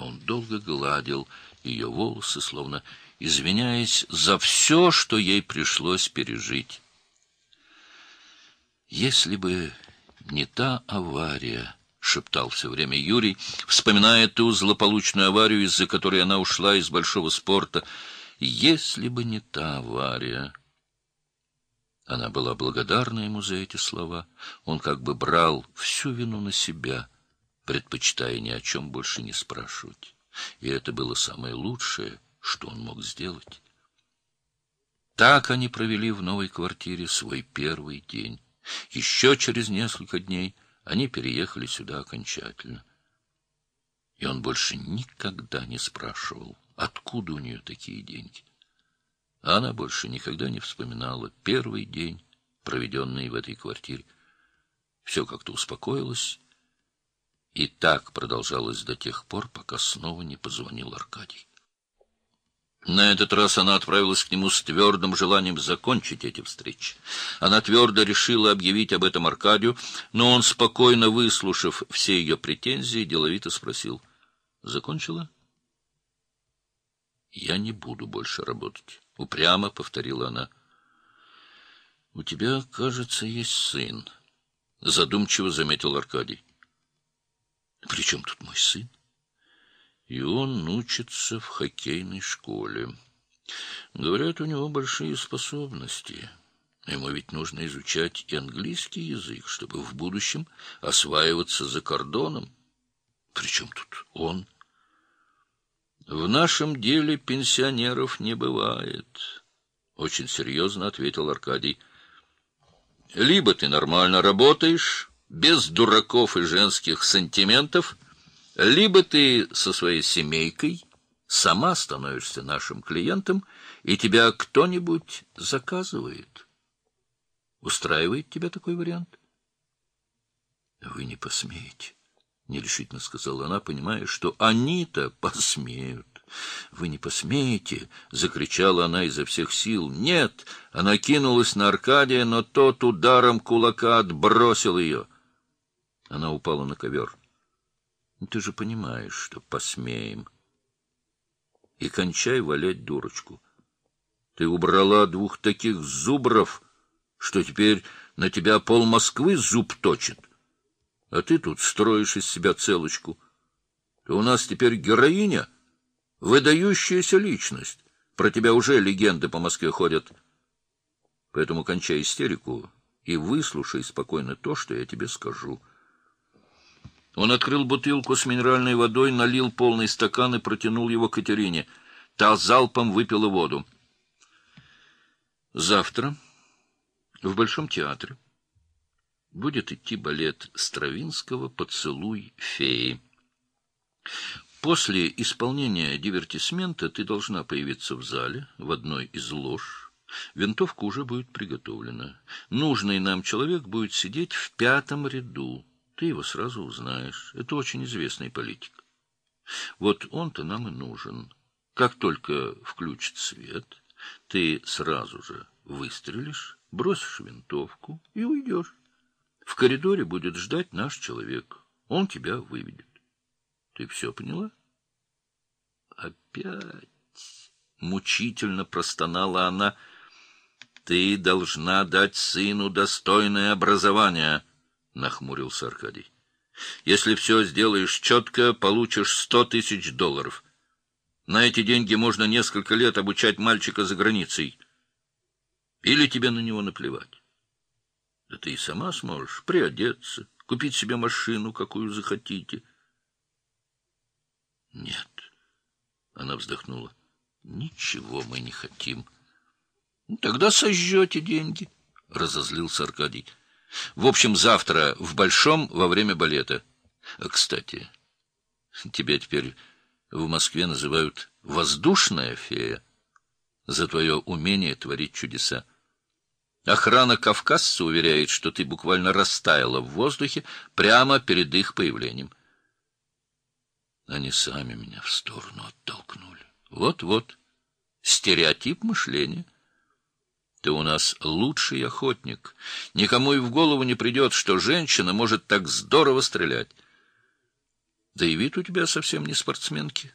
Он долго гладил ее волосы, словно извиняясь за все, что ей пришлось пережить. Если бы не та авария, — шептал все время Юрий, вспоминая ту злополучную аварию, из-за которой она ушла из большого спорта. Если бы не та авария... Она была благодарна ему за эти слова. Он как бы брал всю вину на себя, предпочитая ни о чем больше не спрашивать. И это было самое лучшее, что он мог сделать. Так они провели в новой квартире свой первый день. Еще через несколько дней они переехали сюда окончательно. И он больше никогда не спрашивал, откуда у нее такие деньги. Она больше никогда не вспоминала первый день, проведенный в этой квартире. Все как-то успокоилось, и так продолжалось до тех пор, пока снова не позвонил Аркадий. На этот раз она отправилась к нему с твердым желанием закончить эти встречи. Она твердо решила объявить об этом Аркадию, но он, спокойно выслушав все ее претензии, деловито спросил. — Закончила? — Я не буду больше работать. — упрямо повторила она. — У тебя, кажется, есть сын, — задумчиво заметил Аркадий. — При чем тут мой сын? и он учится в хоккейной школе. Говорят, у него большие способности. Ему ведь нужно изучать и английский язык, чтобы в будущем осваиваться за кордоном. Причем тут он? В нашем деле пенсионеров не бывает, — очень серьезно ответил Аркадий. Либо ты нормально работаешь, без дураков и женских сантиментов — либо ты со своей семейкой сама становишься нашим клиентом, и тебя кто-нибудь заказывает. Устраивает тебя такой вариант? — Вы не посмеете, — нерешительно сказала она, понимая, что они-то посмеют. — Вы не посмеете! — закричала она изо всех сил. — Нет! Она кинулась на Аркадия, но тот ударом кулака отбросил ее. Она упала на ковер. Ну, ты же понимаешь, что посмеем. И кончай валять дурочку. Ты убрала двух таких зубров, что теперь на тебя пол Москвы зуб точит. А ты тут строишь из себя целочку. Ты у нас теперь героиня, выдающаяся личность. Про тебя уже легенды по Москве ходят. Поэтому кончай истерику и выслушай спокойно то, что я тебе скажу. Он открыл бутылку с минеральной водой, налил полный стакан и протянул его Катерине. Та залпом выпила воду. Завтра в Большом театре будет идти балет Стравинского «Поцелуй феи». После исполнения дивертисмента ты должна появиться в зале, в одной из лож. Винтовка уже будет приготовлена. Нужный нам человек будет сидеть в пятом ряду. Ты его сразу узнаешь. Это очень известный политик. Вот он-то нам и нужен. Как только включит свет, ты сразу же выстрелишь, бросишь винтовку и уйдешь. В коридоре будет ждать наш человек. Он тебя выведет. Ты все поняла? Опять мучительно простонала она. Ты должна дать сыну достойное образование. — нахмурился Аркадий. — Если все сделаешь четко, получишь сто тысяч долларов. На эти деньги можно несколько лет обучать мальчика за границей. Или тебе на него наплевать? Да ты и сама сможешь приодеться, купить себе машину, какую захотите. — Нет, — она вздохнула, — ничего мы не хотим. Ну, — Тогда сожжете деньги, — разозлился Аркадий. — в общем, завтра в Большом во время балета. Кстати, тебя теперь в Москве называют «воздушная фея» за твое умение творить чудеса. Охрана кавказца уверяет, что ты буквально растаяла в воздухе прямо перед их появлением. Они сами меня в сторону оттолкнули. Вот-вот. Стереотип мышления — ты у нас лучший охотник. Никому и в голову не придет, что женщина может так здорово стрелять. Да и вид у тебя совсем не спортсменки.